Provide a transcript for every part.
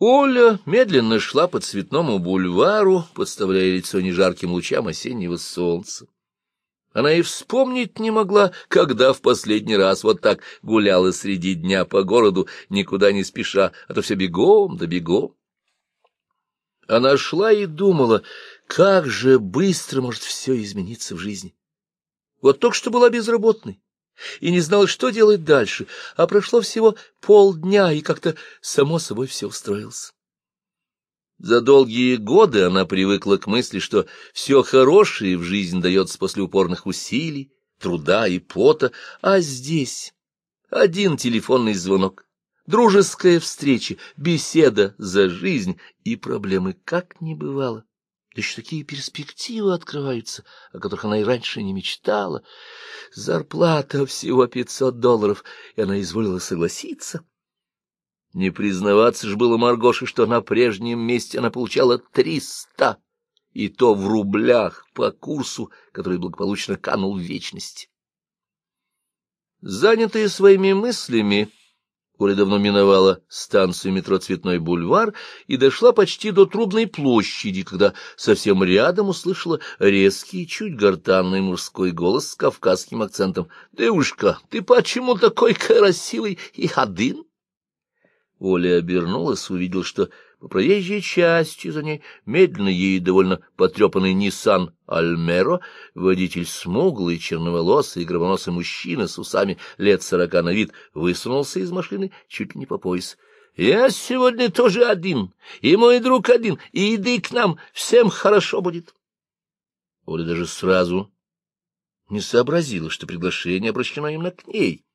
Оля медленно шла по цветному бульвару, подставляя лицо нежарким лучам осеннего солнца. Она и вспомнить не могла, когда в последний раз вот так гуляла среди дня по городу, никуда не спеша, а то все бегом да бегом. Она шла и думала, как же быстро может все измениться в жизни. Вот только что была безработной и не знала, что делать дальше, а прошло всего полдня, и как-то само собой все устроилось. За долгие годы она привыкла к мысли, что все хорошее в жизни дается после упорных усилий, труда и пота, а здесь один телефонный звонок, дружеская встреча, беседа за жизнь, и проблемы как не бывало. Да еще такие перспективы открываются, о которых она и раньше не мечтала. Зарплата всего пятьсот долларов, и она изволила согласиться. Не признаваться ж было Маргоше, что на прежнем месте она получала триста, и то в рублях по курсу, который благополучно канул в вечность. Занятые своими мыслями, Оля давно миновала станцию метро «Цветной бульвар» и дошла почти до Трубной площади, когда совсем рядом услышала резкий, чуть гортанный мужской голос с кавказским акцентом. — Девушка, ты почему такой красивый и один? Оля обернулась, увидел, что по проезжей части за ней медленно едет довольно потрепанный Ниссан Альмеро, водитель смуглый, черноволосый, гробоносый мужчина с усами лет сорока на вид высунулся из машины чуть ли не по пояс. — Я сегодня тоже один, и мой друг один, и иди к нам, всем хорошо будет. Оля даже сразу не сообразила, что приглашение обращено именно к ней.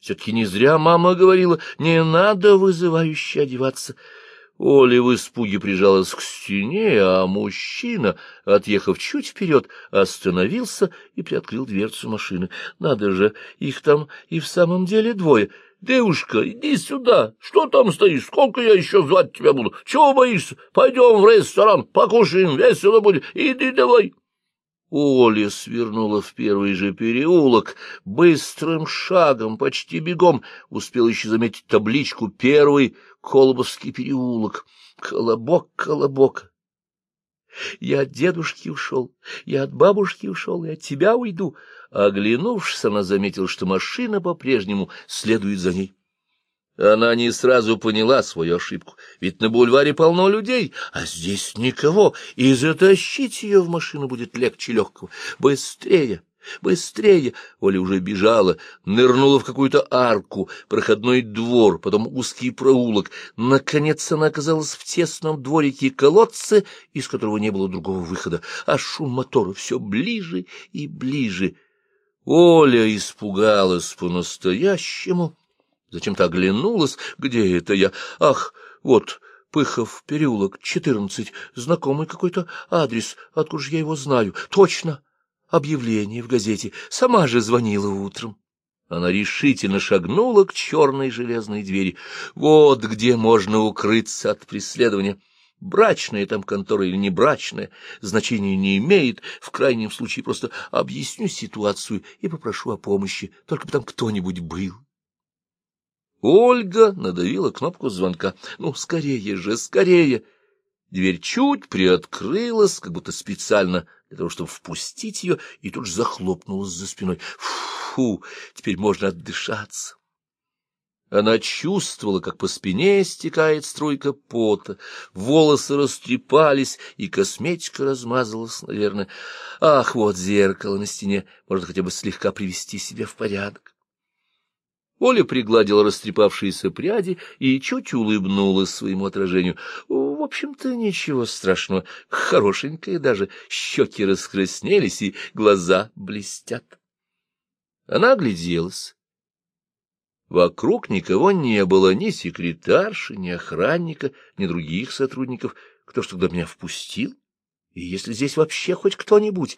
Все-таки не зря мама говорила, не надо вызывающе одеваться. Оля в испуге прижалась к стене, а мужчина, отъехав чуть вперед, остановился и приоткрыл дверцу машины. Надо же, их там и в самом деле двое. «Девушка, иди сюда! Что там стоишь? Сколько я еще звать тебя буду? Чего боишься? Пойдем в ресторан, покушаем, весело будет. Иди давай!» Оля свернула в первый же переулок, быстрым шагом, почти бегом, успел еще заметить табличку «Первый Колобовский переулок». Колобок, колобок. Я от дедушки ушел, я от бабушки ушел, и от тебя уйду. Оглянувшись, она заметила, что машина по-прежнему следует за ней. Она не сразу поняла свою ошибку, ведь на бульваре полно людей, а здесь никого, и затащить ее в машину будет легче легкого. Быстрее! Быстрее! Оля уже бежала, нырнула в какую-то арку, проходной двор, потом узкий проулок. Наконец она оказалась в тесном дворике колодца, из которого не было другого выхода, а шум мотора все ближе и ближе. Оля испугалась по-настоящему Зачем-то оглянулась. Где это я? Ах, вот, Пыхов, переулок, четырнадцать. Знакомый какой-то адрес. Откуда же я его знаю? Точно. Объявление в газете. Сама же звонила утром. Она решительно шагнула к черной железной двери. Вот где можно укрыться от преследования. Брачная там контора или не брачная, значения не имеет. В крайнем случае просто объясню ситуацию и попрошу о помощи. Только бы там кто-нибудь был. Ольга надавила кнопку звонка. «Ну, скорее же, скорее!» Дверь чуть приоткрылась, как будто специально для того, чтобы впустить ее, и тут же захлопнулась за спиной. Фу, теперь можно отдышаться. Она чувствовала, как по спине стекает струйка пота, волосы растрепались, и косметика размазалась, наверное. Ах, вот зеркало на стене, можно хотя бы слегка привести себя в порядок. Оля пригладила растрепавшиеся пряди и чуть улыбнулась своему отражению. В общем-то, ничего страшного, хорошенькая даже, щеки раскраснелись и глаза блестят. Она огляделась. Вокруг никого не было, ни секретарши, ни охранника, ни других сотрудников. Кто ж тогда меня впустил? И если здесь вообще хоть кто-нибудь?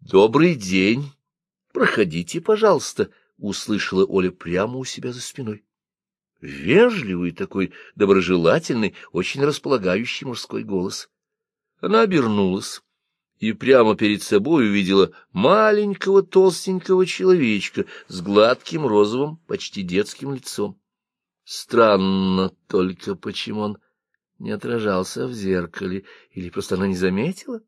Добрый день. Проходите, пожалуйста, услышала Оля прямо у себя за спиной. Вежливый такой, доброжелательный, очень располагающий мужской голос. Она обернулась и прямо перед собой увидела маленького толстенького человечка с гладким розовым, почти детским лицом. Странно только, почему он не отражался в зеркале, или просто она не заметила?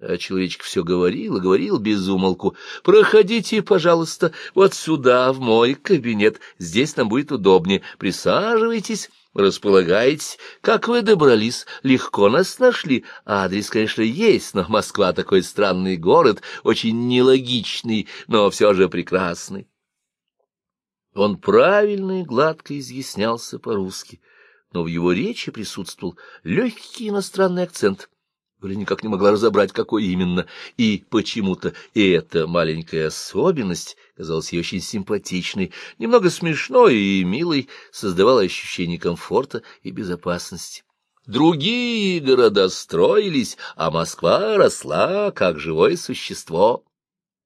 А человечек все говорил и говорил без умолку. «Проходите, пожалуйста, вот сюда, в мой кабинет. Здесь нам будет удобнее. Присаживайтесь, располагайтесь. Как вы добрались? Легко нас нашли. Адрес, конечно, есть, но Москва такой странный город, очень нелогичный, но все же прекрасный». Он правильно и гладко изъяснялся по-русски, но в его речи присутствовал легкий иностранный акцент — Оля никак не могла разобрать, какой именно, и почему-то эта маленькая особенность казалась ей очень симпатичной, немного смешной и милой, создавала ощущение комфорта и безопасности. Другие города строились, а Москва росла, как живое существо.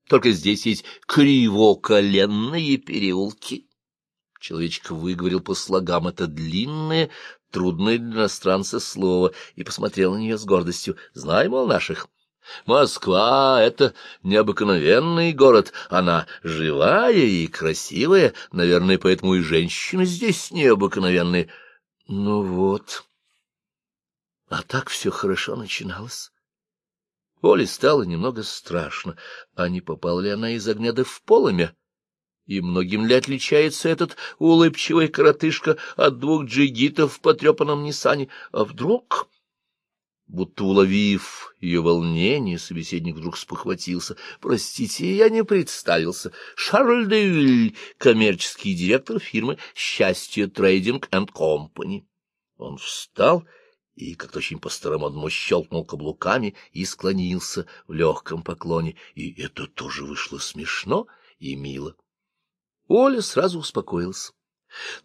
Только здесь есть кривоколенные переулки. Человечек выговорил по слогам это длинное, трудное для иностранца слово и посмотрел на нее с гордостью. Знай, мол, наших. Москва — это необыкновенный город, она живая и красивая, наверное, поэтому и женщины здесь необыкновенные. Ну вот, а так все хорошо начиналось. Оле стало немного страшно, а не попала ли она из огня да в полымя? И многим ли отличается этот улыбчивый коротышка от двух джигитов в потрепанном Ниссане? А вдруг... Будто уловив ее волнение, собеседник вдруг спохватился. — Простите, я не представился. Шарль де Виль, коммерческий директор фирмы «Счастье Трейдинг энд Компани». Он встал и как-то очень по-старомодному щелкнул каблуками и склонился в легком поклоне. И это тоже вышло смешно и мило. Оля сразу успокоилась.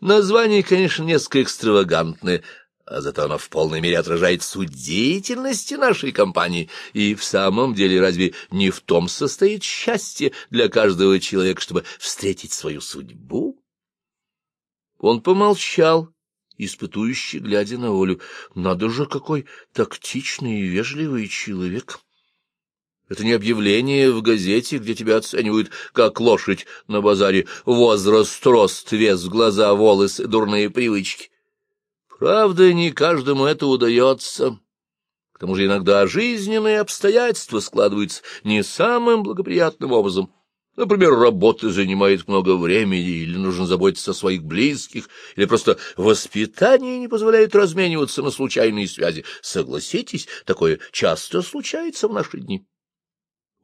Название, конечно, несколько экстравагантное, а зато оно в полной мере отражает суть деятельности нашей компании. И в самом деле разве не в том состоит счастье для каждого человека, чтобы встретить свою судьбу? Он помолчал, испытующий, глядя на Олю. Надо же, какой тактичный и вежливый человек! Это не объявление в газете, где тебя оценивают как лошадь на базаре, возраст, рост, вес, глаза, волосы, дурные привычки. Правда, не каждому это удается. К тому же иногда жизненные обстоятельства складываются не самым благоприятным образом. Например, работа занимает много времени, или нужно заботиться о своих близких, или просто воспитание не позволяет размениваться на случайные связи. Согласитесь, такое часто случается в наши дни.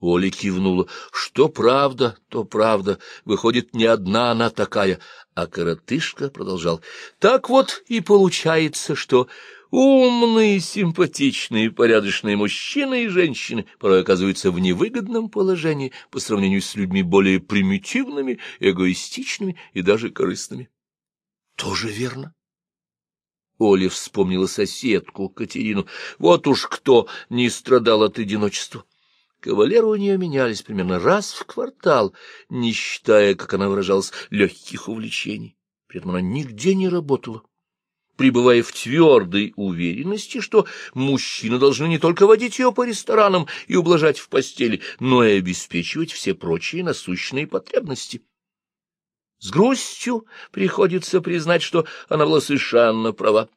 Оля кивнула. Что правда, то правда. Выходит, не одна она такая. А коротышка продолжал. Так вот и получается, что умные, симпатичные, порядочные мужчины и женщины порой оказываются в невыгодном положении по сравнению с людьми более примитивными, эгоистичными и даже корыстными. Тоже верно. Оля вспомнила соседку Катерину. Вот уж кто не страдал от одиночества. Кавалеры у нее менялись примерно раз в квартал, не считая, как она выражалась, легких увлечений. При этом она нигде не работала, пребывая в твердой уверенности, что мужчины должны не только водить ее по ресторанам и ублажать в постели, но и обеспечивать все прочие насущные потребности. С грустью приходится признать, что она была совершенно права.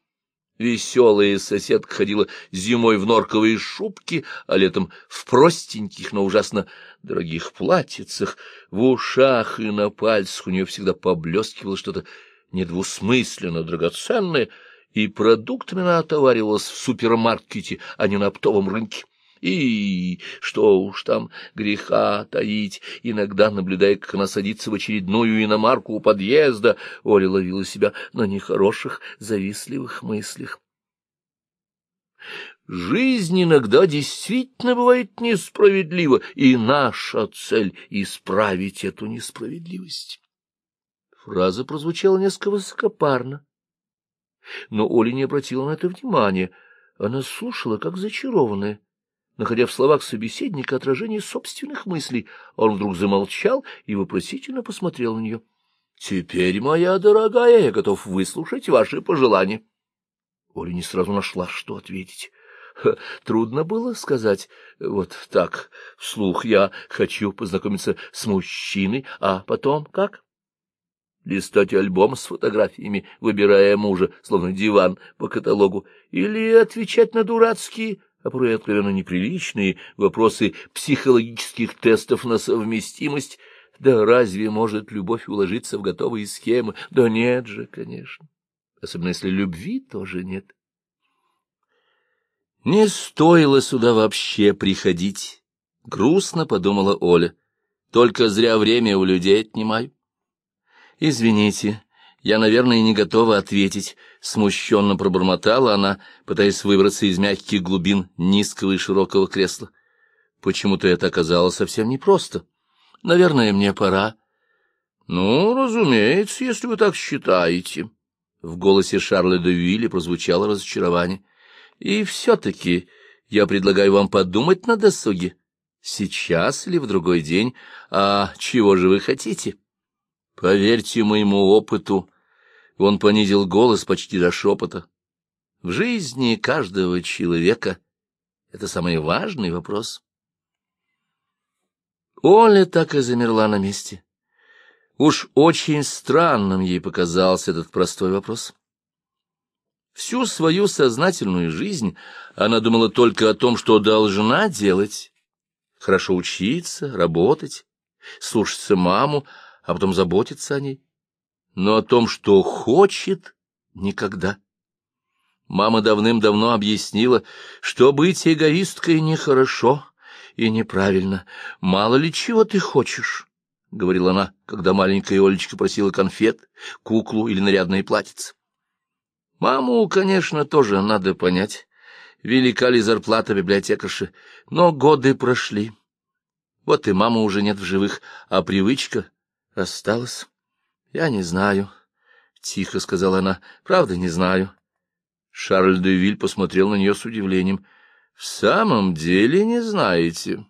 Веселая соседка ходила зимой в норковые шубки, а летом в простеньких, но ужасно дорогих платьицах. В ушах и на пальцах у нее всегда поблескивало что-то недвусмысленно драгоценное, и продуктами она отоваривалась в супермаркете, а не на оптовом рынке. И что уж там греха таить, иногда, наблюдая, как она садится в очередную иномарку у подъезда, Оля ловила себя на нехороших, завистливых мыслях. Жизнь иногда действительно бывает несправедлива, и наша цель — исправить эту несправедливость. Фраза прозвучала несколько высокопарно, но Оля не обратила на это внимания. Она слушала, как зачарованная находя в словах собеседника отражение собственных мыслей. Он вдруг замолчал и вопросительно посмотрел на нее. — Теперь, моя дорогая, я готов выслушать ваши пожелания. Оля не сразу нашла, что ответить. Трудно было сказать вот так, вслух, я хочу познакомиться с мужчиной, а потом как? листать альбом с фотографиями, выбирая мужа, словно диван по каталогу, или отвечать на дурацкие, а порой откровенно неприличные вопросы психологических тестов на совместимость. Да разве может любовь уложиться в готовые схемы? Да нет же, конечно. Особенно если любви тоже нет. Не стоило сюда вообще приходить, — грустно подумала Оля. Только зря время у людей отнимаю. Извините, я, наверное, не готова ответить, — смущенно пробормотала она, пытаясь выбраться из мягких глубин низкого и широкого кресла. Почему-то это оказалось совсем непросто. Наверное, мне пора. — Ну, разумеется, если вы так считаете. В голосе Шарля де Вилли прозвучало разочарование. — И все-таки я предлагаю вам подумать на досуге. Сейчас или в другой день. А чего же вы хотите? Поверьте моему опыту, он понизил голос почти до шепота. В жизни каждого человека это самый важный вопрос. Оля так и замерла на месте. Уж очень странным ей показался этот простой вопрос. Всю свою сознательную жизнь она думала только о том, что должна делать. Хорошо учиться, работать, слушаться маму, а потом заботиться о ней. Но о том, что хочет, никогда. Мама давным-давно объяснила, что быть эгоисткой нехорошо и неправильно. Мало ли чего ты хочешь, — говорила она, когда маленькая Олечка просила конфет, куклу или нарядное платьице. Маму, конечно, тоже надо понять. Велика ли зарплата библиотекарши, но годы прошли. Вот и мама уже нет в живых, а привычка осталась. Я не знаю, — тихо сказала она, — правда не знаю. Шарль де Виль посмотрел на нее с удивлением. — В самом деле не знаете?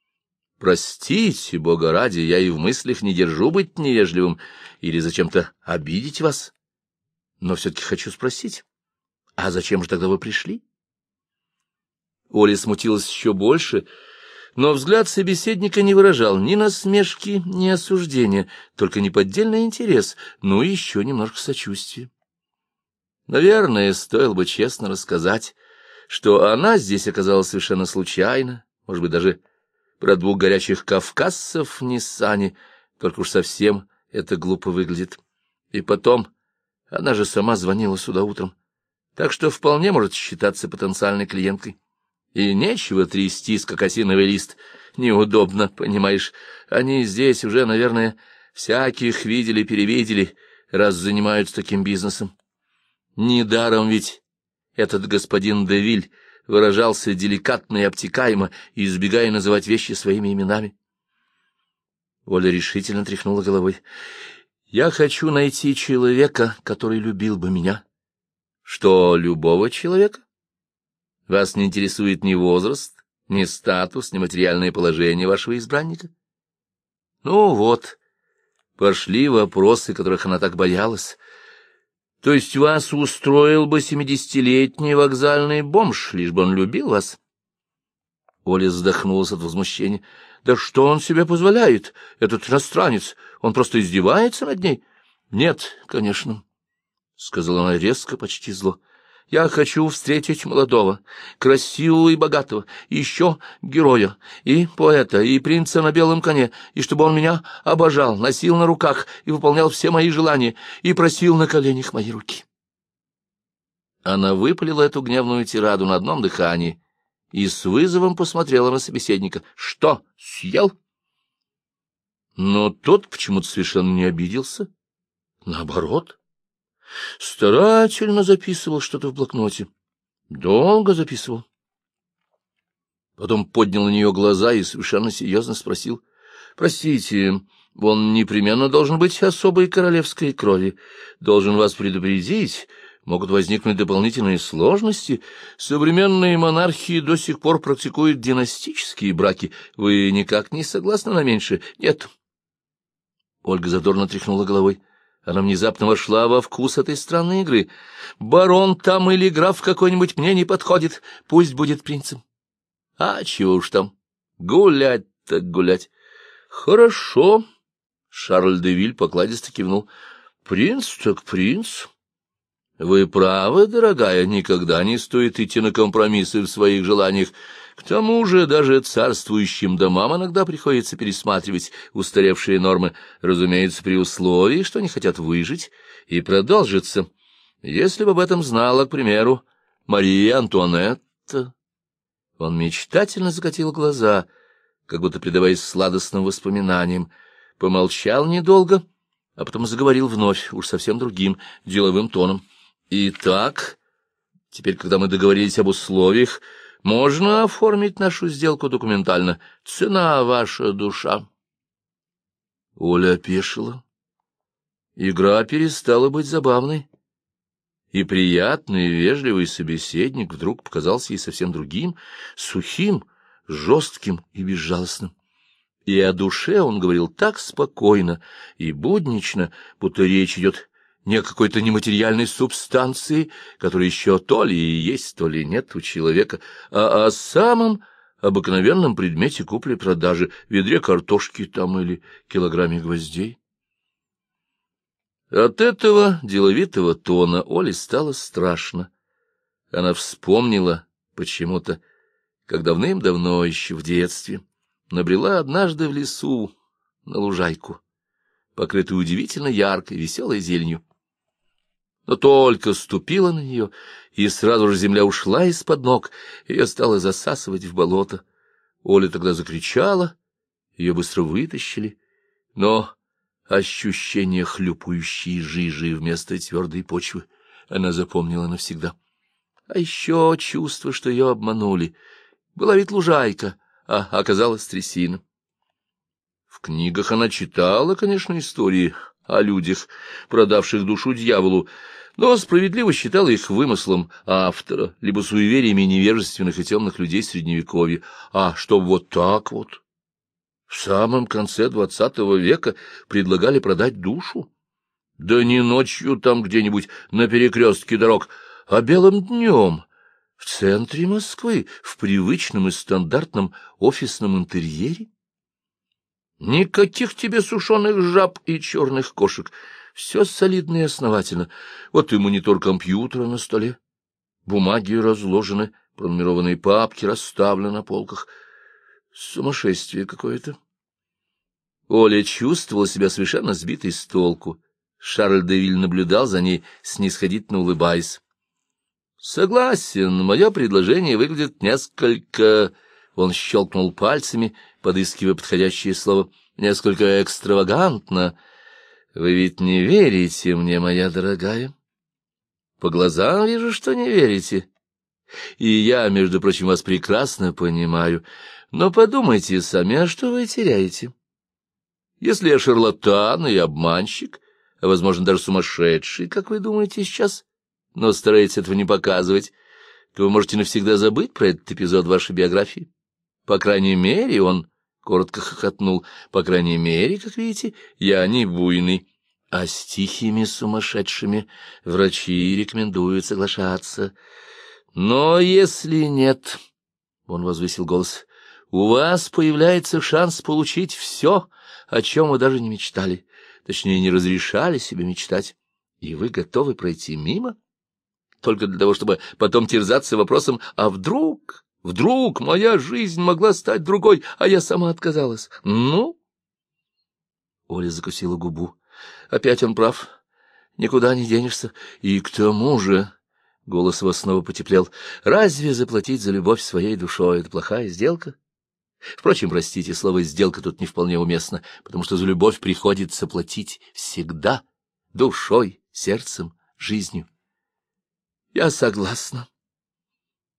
— Простите, бога ради, я и в мыслях не держу быть невежливым или зачем-то обидеть вас. Но все-таки хочу спросить, а зачем же тогда вы пришли? Оля смутилась еще больше, — но взгляд собеседника не выражал ни насмешки, ни осуждения, только неподдельный интерес, ну и еще немножко сочувствия. Наверное, стоило бы честно рассказать, что она здесь оказалась совершенно случайно, может быть, даже про двух горячих кавказцев в Ниссане, только уж совсем это глупо выглядит. И потом, она же сама звонила сюда утром, так что вполне может считаться потенциальной клиенткой. И нечего трястись, как осиновый лист. Неудобно, понимаешь. Они здесь уже, наверное, всяких видели-перевидели, раз занимаются таким бизнесом. Недаром ведь этот господин Девиль выражался деликатно и обтекаемо, избегая называть вещи своими именами. Оля решительно тряхнула головой. «Я хочу найти человека, который любил бы меня». «Что, любого человека?» Вас не интересует ни возраст, ни статус, ни материальное положение вашего избранника? Ну вот, пошли вопросы, которых она так боялась. То есть вас устроил бы семидесятилетний вокзальный бомж, лишь бы он любил вас? Оля вздохнулась от возмущения. Да что он себе позволяет, этот иностранец? Он просто издевается над ней? Нет, конечно, — сказала она резко, почти зло. Я хочу встретить молодого, красивого и богатого, и еще героя, и поэта, и принца на белом коне, и чтобы он меня обожал, носил на руках и выполнял все мои желания, и просил на коленях мои руки. Она выпалила эту гневную тираду на одном дыхании и с вызовом посмотрела на собеседника. «Что, съел?» Но тот почему-то совершенно не обиделся. Наоборот. Старательно записывал что-то в блокноте. Долго записывал. Потом поднял на нее глаза и совершенно серьезно спросил. — Простите, он непременно должен быть особой королевской крови. Должен вас предупредить, могут возникнуть дополнительные сложности. Современные монархии до сих пор практикуют династические браки. Вы никак не согласны на меньше? Нет. Ольга задорно тряхнула головой. Она внезапно вошла во вкус этой странной игры. Барон там или граф какой-нибудь мне не подходит, пусть будет принцем. А чего уж там, гулять так гулять. Хорошо, Шарль де Виль покладисто кивнул. — Принц так принц. Вы правы, дорогая, никогда не стоит идти на компромиссы в своих желаниях. К тому же даже царствующим домам иногда приходится пересматривать устаревшие нормы, разумеется, при условии, что они хотят выжить и продолжиться. Если бы об этом знала, к примеру, Мария Антуанетта... Он мечтательно закатил глаза, как будто предаваясь сладостным воспоминаниям, помолчал недолго, а потом заговорил вновь, уж совсем другим, деловым тоном. «Итак, теперь, когда мы договорились об условиях, можно оформить нашу сделку документально. Цена — ваша душа». Оля опешила. Игра перестала быть забавной и приятный, вежливый собеседник вдруг показался ей совсем другим, сухим, жестким и безжалостным. И о душе он говорил так спокойно и буднично, будто речь идет не какой-то нематериальной субстанции, которая еще то ли и есть, то ли нет у человека, а о самом обыкновенном предмете купли-продажи, ведре картошки там или килограмме гвоздей. От этого деловитого тона Оле стало страшно. Она вспомнила почему-то, как давным-давно еще в детстве набрела однажды в лесу на лужайку, покрытую удивительно яркой, веселой зеленью. Но только ступила на нее, и сразу же земля ушла из-под ног, ее стало засасывать в болото. Оля тогда закричала, ее быстро вытащили, но ощущение хлюпающей жижи вместо твердой почвы она запомнила навсегда. А еще чувство, что ее обманули. Была ведь лужайка, а оказалась трясина. В книгах она читала, конечно, истории о людях, продавших душу дьяволу, но справедливо считала их вымыслом автора, либо суевериями невежественных и темных людей Средневековья. А что вот так вот? В самом конце двадцатого века предлагали продать душу. Да не ночью там где-нибудь на перекрестке дорог, а белым днем, в центре Москвы, в привычном и стандартном офисном интерьере. Никаких тебе сушеных жаб и черных кошек. Все солидно и основательно. Вот и монитор компьютера на столе. Бумаги разложены, пронумерованные папки расставлены на полках — Сумасшествие какое-то. Оля чувствовала себя совершенно сбитой с толку. Шарль де Виль наблюдал за ней, снисходительно улыбаясь. — Согласен, мое предложение выглядит несколько... Он щелкнул пальцами, подыскивая подходящее слово. — Несколько экстравагантно. Вы ведь не верите мне, моя дорогая? По глазам вижу, что не верите. И я, между прочим, вас прекрасно понимаю. Но подумайте сами, а что вы теряете? Если я шарлатан и обманщик, а, возможно, даже сумасшедший, как вы думаете сейчас, но стараетесь этого не показывать, то вы можете навсегда забыть про этот эпизод вашей биографии. По крайней мере, он коротко хохотнул, по крайней мере, как видите, я не буйный. А с тихими сумасшедшими врачи рекомендуют соглашаться. Но если нет, — он возвысил голос, у вас появляется шанс получить все, о чем вы даже не мечтали, точнее, не разрешали себе мечтать, и вы готовы пройти мимо, только для того, чтобы потом терзаться вопросом «А вдруг, вдруг моя жизнь могла стать другой, а я сама отказалась? Ну?» Оля закусила губу. Опять он прав. Никуда не денешься. И к тому же... Голос его снова потеплел. «Разве заплатить за любовь своей душой — это плохая сделка?» Впрочем, простите, слово «сделка» тут не вполне уместно, потому что за любовь приходится платить всегда, душой, сердцем, жизнью. Я согласна.